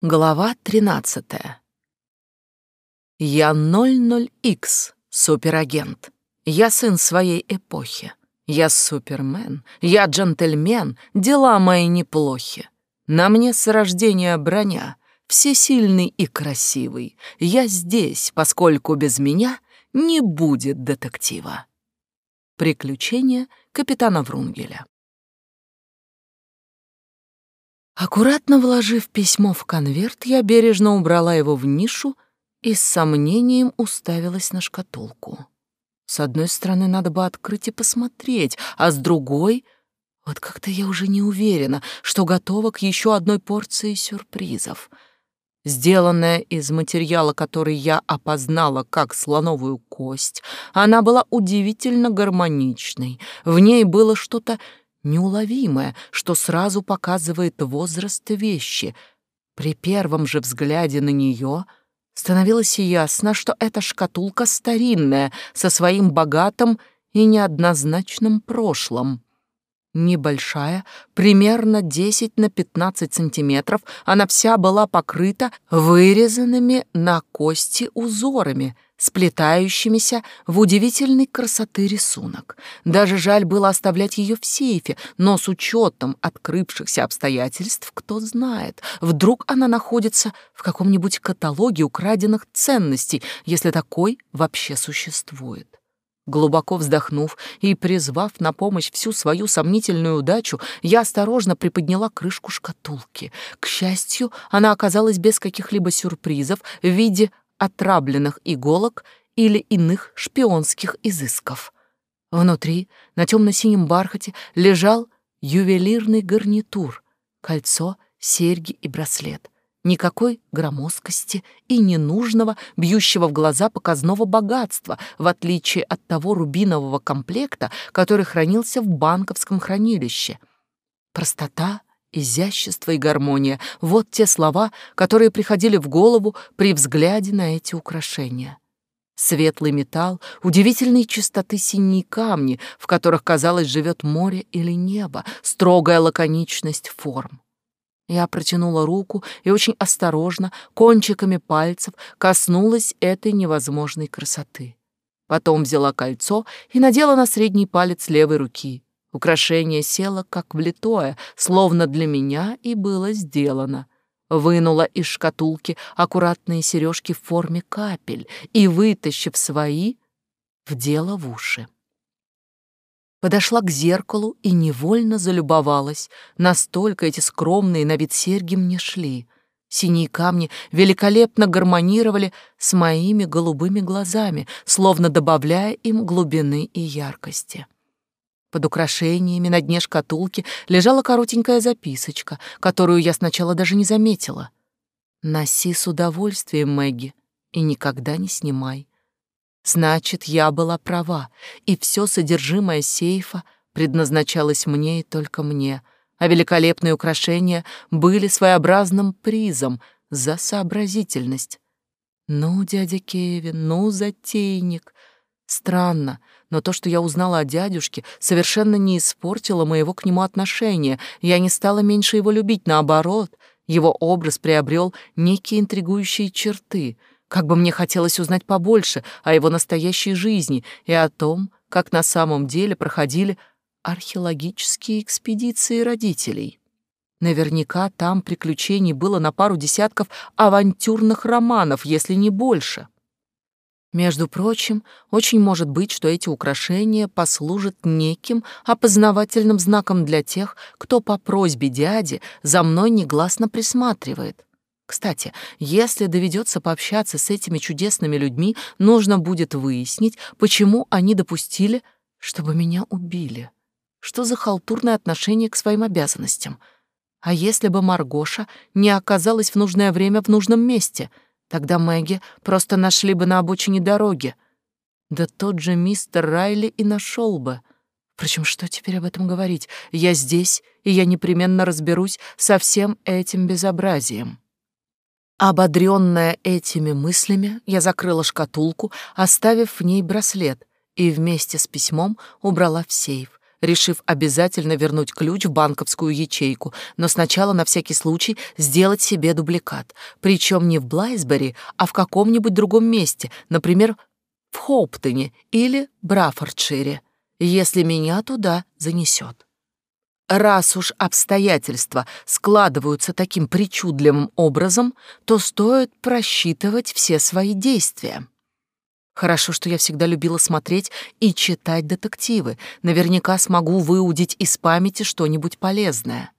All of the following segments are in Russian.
Глава 13. Я 00X, суперагент. Я сын своей эпохи. Я супермен, я джентльмен, дела мои неплохи. На мне с рождения броня, всесильный и красивый. Я здесь, поскольку без меня не будет детектива. Приключения капитана Врунгеля. Аккуратно вложив письмо в конверт, я бережно убрала его в нишу и с сомнением уставилась на шкатулку. С одной стороны, надо бы открыть и посмотреть, а с другой... Вот как-то я уже не уверена, что готова к еще одной порции сюрпризов. Сделанная из материала, который я опознала как слоновую кость, она была удивительно гармоничной. В ней было что-то неуловимое, что сразу показывает возраст вещи. При первом же взгляде на нее становилось ясно, что эта шкатулка старинная, со своим богатым и неоднозначным прошлым. Небольшая, примерно 10 на 15 сантиметров, она вся была покрыта вырезанными на кости узорами — сплетающимися в удивительной красоты рисунок. Даже жаль было оставлять ее в сейфе, но с учетом открывшихся обстоятельств, кто знает, вдруг она находится в каком-нибудь каталоге украденных ценностей, если такой вообще существует. Глубоко вздохнув и призвав на помощь всю свою сомнительную удачу, я осторожно приподняла крышку шкатулки. К счастью, она оказалась без каких-либо сюрпризов в виде отравленных иголок или иных шпионских изысков. Внутри, на темно-синем бархате, лежал ювелирный гарнитур, кольцо, серьги и браслет. Никакой громоздкости и ненужного, бьющего в глаза показного богатства, в отличие от того рубинового комплекта, который хранился в банковском хранилище. Простота Изящество и гармония — вот те слова, которые приходили в голову при взгляде на эти украшения. Светлый металл, удивительной чистоты синие камни, в которых, казалось, живет море или небо, строгая лаконичность форм. Я протянула руку и очень осторожно, кончиками пальцев, коснулась этой невозможной красоты. Потом взяла кольцо и надела на средний палец левой руки — Украшение село как влитое, словно для меня и было сделано. Вынула из шкатулки аккуратные сережки в форме капель и, вытащив свои, вдела в уши. Подошла к зеркалу и невольно залюбовалась. Настолько эти скромные на вид серьги мне шли. Синие камни великолепно гармонировали с моими голубыми глазами, словно добавляя им глубины и яркости. Под украшениями на дне шкатулки лежала коротенькая записочка, которую я сначала даже не заметила. «Носи с удовольствием, Мэгги, и никогда не снимай». Значит, я была права, и все содержимое сейфа предназначалось мне и только мне, а великолепные украшения были своеобразным призом за сообразительность. Ну, дядя Кевин, ну, затейник. Странно, но то, что я узнала о дядюшке, совершенно не испортило моего к нему отношения. Я не стала меньше его любить, наоборот. Его образ приобрел некие интригующие черты. Как бы мне хотелось узнать побольше о его настоящей жизни и о том, как на самом деле проходили археологические экспедиции родителей. Наверняка там приключений было на пару десятков авантюрных романов, если не больше. Между прочим, очень может быть, что эти украшения послужат неким опознавательным знаком для тех, кто по просьбе дяди за мной негласно присматривает. Кстати, если доведется пообщаться с этими чудесными людьми, нужно будет выяснить, почему они допустили, чтобы меня убили. Что за халтурное отношение к своим обязанностям? А если бы Маргоша не оказалась в нужное время в нужном месте — Тогда Мэгги просто нашли бы на обочине дороги. Да тот же мистер Райли и нашел бы. Впрочем, что теперь об этом говорить? Я здесь, и я непременно разберусь со всем этим безобразием. Ободрённая этими мыслями, я закрыла шкатулку, оставив в ней браслет, и вместе с письмом убрала в сейф, решив обязательно вернуть ключ в банковскую ячейку, но сначала на всякий случай сделать себе дубликат, причем не в Блайсбери, а в каком-нибудь другом месте, например, в Хоуптоне или Браффордшире, если меня туда занесет. Раз уж обстоятельства складываются таким причудливым образом, то стоит просчитывать все свои действия. Хорошо, что я всегда любила смотреть и читать детективы. Наверняка смогу выудить из памяти что-нибудь полезное.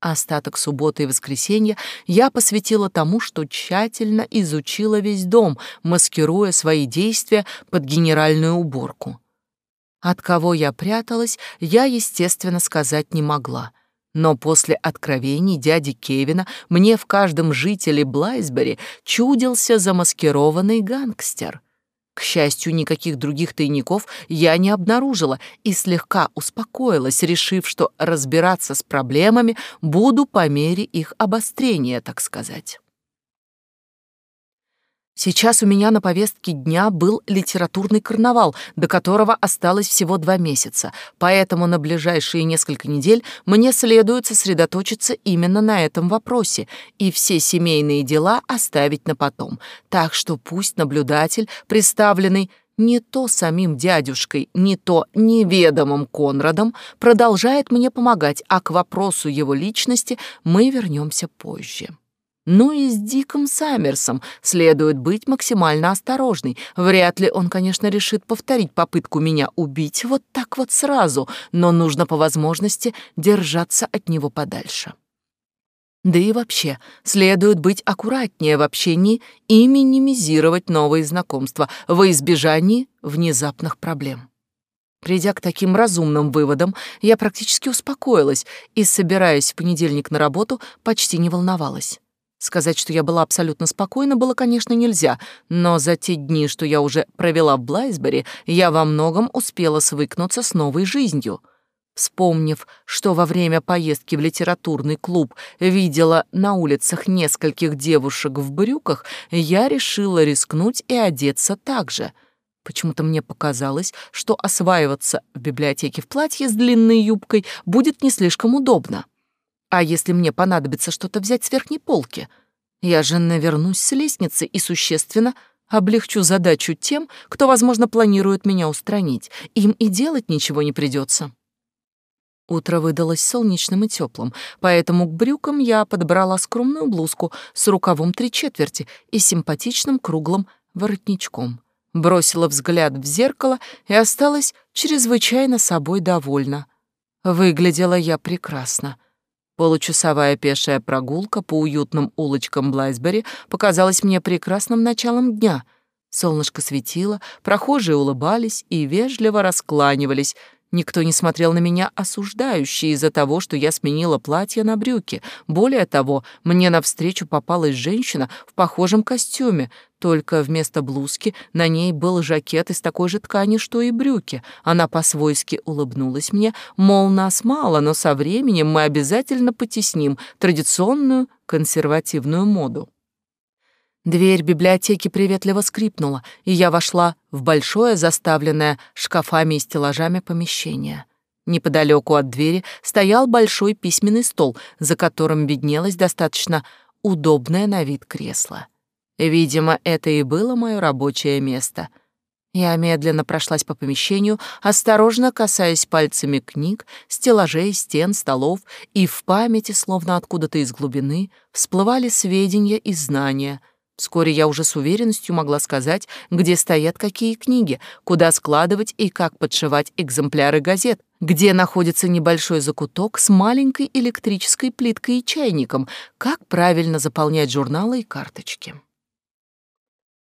Остаток субботы и воскресенья я посвятила тому, что тщательно изучила весь дом, маскируя свои действия под генеральную уборку. От кого я пряталась, я, естественно, сказать не могла. Но после откровений дяди Кевина мне в каждом жителе Блайсбери чудился замаскированный гангстер. К счастью, никаких других тайников я не обнаружила и слегка успокоилась, решив, что разбираться с проблемами буду по мере их обострения, так сказать. Сейчас у меня на повестке дня был литературный карнавал, до которого осталось всего два месяца, поэтому на ближайшие несколько недель мне следует сосредоточиться именно на этом вопросе и все семейные дела оставить на потом. Так что пусть наблюдатель, представленный не то самим дядюшкой, не то неведомым Конрадом, продолжает мне помогать, а к вопросу его личности мы вернемся позже. Ну и с Диком Саммерсом следует быть максимально осторожной. Вряд ли он, конечно, решит повторить попытку меня убить вот так вот сразу, но нужно по возможности держаться от него подальше. Да и вообще, следует быть аккуратнее в общении и минимизировать новые знакомства во избежании внезапных проблем. Придя к таким разумным выводам, я практически успокоилась и, собираясь в понедельник на работу, почти не волновалась. Сказать, что я была абсолютно спокойна, было, конечно, нельзя, но за те дни, что я уже провела в Блайсбери, я во многом успела свыкнуться с новой жизнью. Вспомнив, что во время поездки в литературный клуб видела на улицах нескольких девушек в брюках, я решила рискнуть и одеться так же. Почему-то мне показалось, что осваиваться в библиотеке в платье с длинной юбкой будет не слишком удобно. А если мне понадобится что-то взять с верхней полки? Я же навернусь с лестницы и существенно облегчу задачу тем, кто, возможно, планирует меня устранить. Им и делать ничего не придется. Утро выдалось солнечным и теплым, поэтому к брюкам я подобрала скромную блузку с рукавом три четверти и симпатичным круглым воротничком. Бросила взгляд в зеркало и осталась чрезвычайно собой довольна. Выглядела я прекрасно. Получасовая пешая прогулка по уютным улочкам Блайсбери показалась мне прекрасным началом дня. Солнышко светило, прохожие улыбались и вежливо раскланивались, Никто не смотрел на меня осуждающе из-за того, что я сменила платье на брюки. Более того, мне навстречу попалась женщина в похожем костюме, только вместо блузки на ней был жакет из такой же ткани, что и брюки. Она по-свойски улыбнулась мне, мол, нас мало, но со временем мы обязательно потесним традиционную консервативную моду. Дверь библиотеки приветливо скрипнула, и я вошла в большое, заставленное шкафами и стеллажами помещение. Неподалеку от двери стоял большой письменный стол, за которым виднелось достаточно удобное на вид кресло. Видимо, это и было мое рабочее место. Я медленно прошлась по помещению, осторожно касаясь пальцами книг, стеллажей, стен, столов, и в памяти, словно откуда-то из глубины, всплывали сведения и знания — Вскоре я уже с уверенностью могла сказать, где стоят какие книги, куда складывать и как подшивать экземпляры газет, где находится небольшой закуток с маленькой электрической плиткой и чайником, как правильно заполнять журналы и карточки.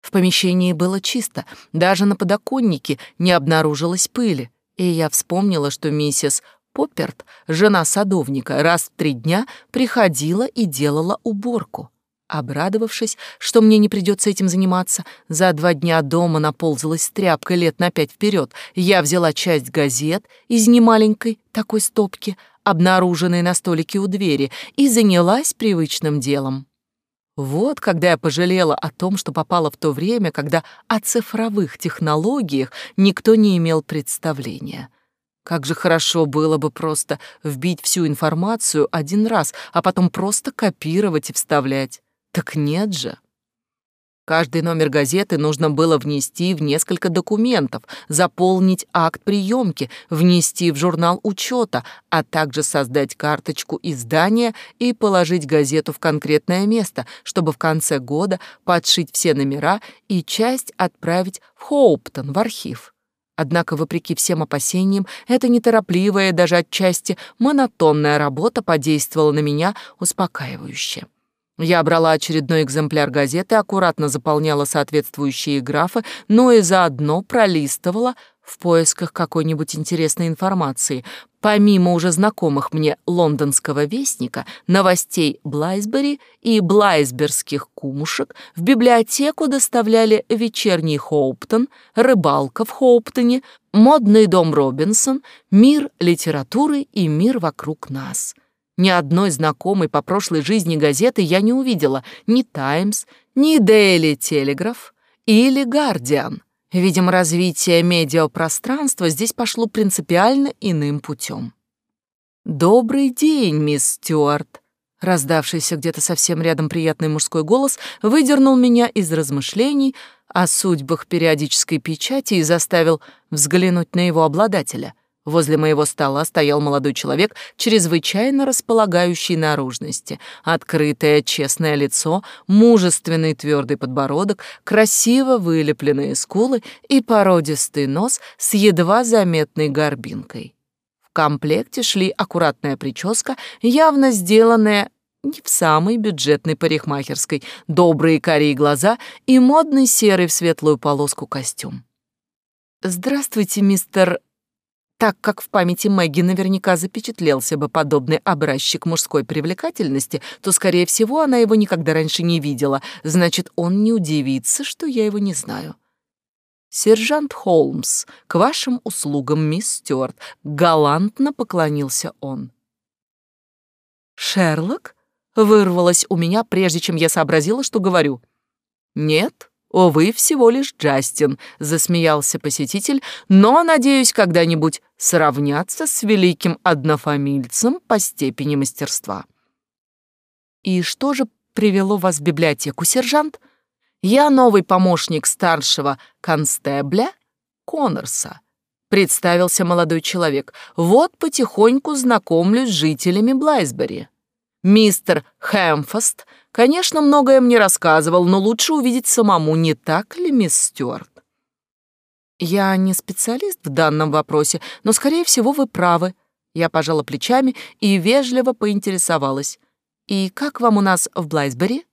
В помещении было чисто, даже на подоконнике не обнаружилось пыли, и я вспомнила, что миссис Попперт, жена садовника, раз в три дня приходила и делала уборку. Обрадовавшись, что мне не придется этим заниматься, за два дня дома наползалась тряпкой лет на пять вперед. Я взяла часть газет из немаленькой такой стопки, обнаруженной на столике у двери, и занялась привычным делом. Вот когда я пожалела о том, что попала в то время, когда о цифровых технологиях никто не имел представления. Как же хорошо было бы просто вбить всю информацию один раз, а потом просто копировать и вставлять. Так нет же. Каждый номер газеты нужно было внести в несколько документов, заполнить акт приемки, внести в журнал учета, а также создать карточку издания и положить газету в конкретное место, чтобы в конце года подшить все номера и часть отправить в Хоуптон, в архив. Однако, вопреки всем опасениям, эта неторопливая, даже отчасти монотонная работа подействовала на меня успокаивающе. Я брала очередной экземпляр газеты, аккуратно заполняла соответствующие графы, но и заодно пролистывала в поисках какой-нибудь интересной информации. Помимо уже знакомых мне лондонского вестника, новостей Блайсбери и блайсберских кумушек, в библиотеку доставляли вечерний Хоуптон, рыбалка в Хоуптоне, модный дом Робинсон, мир литературы и мир вокруг нас — ни одной знакомой по прошлой жизни газеты я не увидела, ни «Таймс», ни «Дейли Телеграф» или «Гардиан». Видимо, развитие медиапространства здесь пошло принципиально иным путем. «Добрый день, мисс Стюарт!» Раздавшийся где-то совсем рядом приятный мужской голос выдернул меня из размышлений о судьбах периодической печати и заставил взглянуть на его обладателя — Возле моего стола стоял молодой человек, чрезвычайно располагающий наружности. Открытое, честное лицо, мужественный твердый подбородок, красиво вылепленные скулы и породистый нос с едва заметной горбинкой. В комплекте шли аккуратная прическа, явно сделанная не в самой бюджетной парикмахерской, добрые карие глаза и модный серый в светлую полоску костюм. «Здравствуйте, мистер так как в памяти Мэгги наверняка запечатлелся бы подобный образчик мужской привлекательности, то, скорее всего, она его никогда раньше не видела, значит, он не удивится, что я его не знаю. «Сержант Холмс, к вашим услугам, мисс Стюарт», — галантно поклонился он. «Шерлок?» — вырвалось у меня, прежде чем я сообразила, что говорю. «Нет, «Увы, всего лишь Джастин», — засмеялся посетитель, «но, надеюсь, когда-нибудь сравняться с великим однофамильцем по степени мастерства». «И что же привело вас в библиотеку, сержант?» «Я новый помощник старшего констебля Коннорса», — представился молодой человек. «Вот потихоньку знакомлюсь с жителями Блайсбери». Мистер Хэмфаст, конечно, многое мне рассказывал, но лучше увидеть самому, не так ли, мисс Стюарт? Я не специалист в данном вопросе, но, скорее всего, вы правы. Я пожала плечами и вежливо поинтересовалась. И как вам у нас в Блайсбери?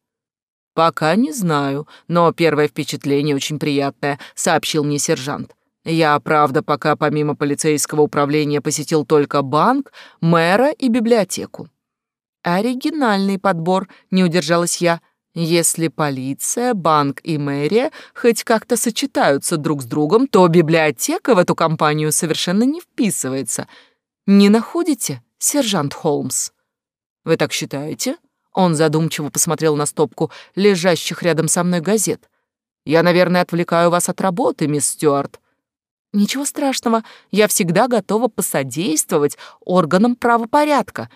Пока не знаю, но первое впечатление очень приятное, сообщил мне сержант. Я, правда, пока помимо полицейского управления посетил только банк, мэра и библиотеку. Оригинальный подбор, не удержалась я. Если полиция, банк и мэрия хоть как-то сочетаются друг с другом, то библиотека в эту компанию совершенно не вписывается. Не находите, сержант Холмс? Вы так считаете? Он задумчиво посмотрел на стопку лежащих рядом со мной газет. Я, наверное, отвлекаю вас от работы, мисс Стюарт. Ничего страшного, я всегда готова посодействовать органам правопорядка,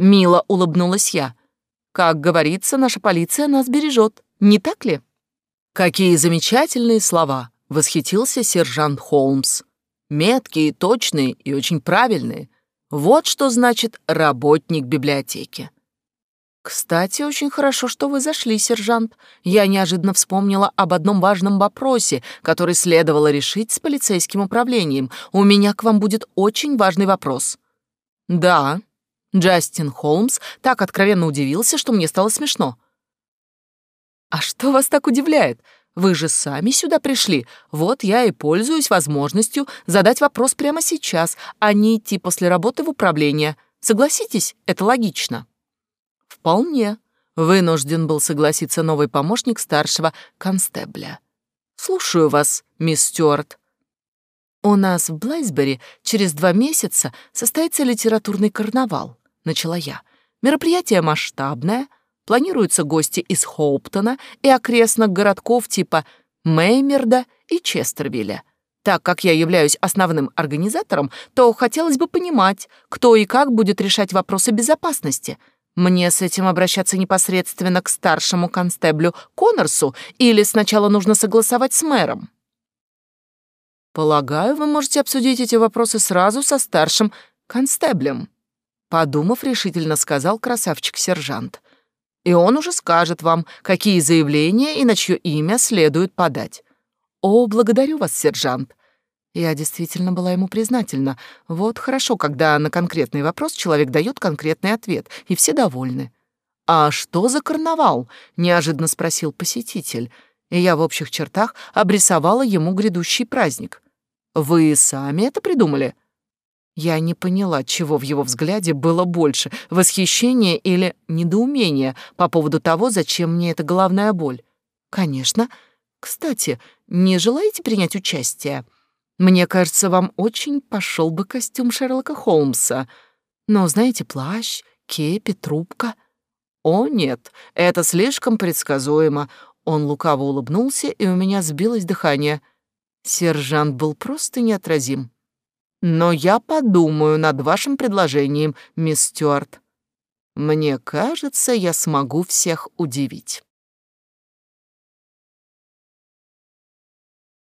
Мило улыбнулась я. Как говорится, наша полиция нас бережет, не так ли? Какие замечательные слова, восхитился сержант Холмс. Меткие, точные и очень правильные. Вот что значит работник библиотеки. «Кстати, очень хорошо, что вы зашли, сержант. Я неожиданно вспомнила об одном важном вопросе, который следовало решить с полицейским управлением. У меня к вам будет очень важный вопрос». «Да», Джастин Холмс так откровенно удивился, что мне стало смешно. «А что вас так удивляет? Вы же сами сюда пришли. Вот я и пользуюсь возможностью задать вопрос прямо сейчас, а не идти после работы в управление. Согласитесь, это логично». «Вполне», — вынужден был согласиться новый помощник старшего констебля. «Слушаю вас, мисс Стюарт». «У нас в Блайсбери через два месяца состоится литературный карнавал. — начала я. «Мероприятие масштабное, планируются гости из Хоуптона и окрестных городков типа Меймерда и Честервилля. Так как я являюсь основным организатором, то хотелось бы понимать, кто и как будет решать вопросы безопасности. Мне с этим обращаться непосредственно к старшему констеблю Коннорсу или сначала нужно согласовать с мэром? Полагаю, вы можете обсудить эти вопросы сразу со старшим констеблем, подумав, решительно сказал красавчик-сержант. И он уже скажет вам, какие заявления и на чье имя следует подать. «О, благодарю вас, сержант!» Я действительно была ему признательна. Вот хорошо, когда на конкретный вопрос человек дает конкретный ответ, и все довольны. «А что за карнавал?» — неожиданно спросил посетитель, и я в общих чертах обрисовала ему грядущий праздник. «Вы сами это придумали?» Я не поняла, чего в его взгляде было больше — восхищение или недоумение по поводу того, зачем мне эта головная боль. «Конечно. Кстати, не желаете принять участие? Мне кажется, вам очень пошел бы костюм Шерлока Холмса. Но, знаете, плащ, кепи, трубка...» «О, нет, это слишком предсказуемо». Он лукаво улыбнулся, и у меня сбилось дыхание. Сержант был просто неотразим. Но я подумаю над вашим предложением, мисс Стюарт. Мне кажется, я смогу всех удивить.